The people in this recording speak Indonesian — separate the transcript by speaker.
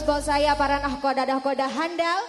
Speaker 1: bos-bos saya para nahkoda-nahkoda handal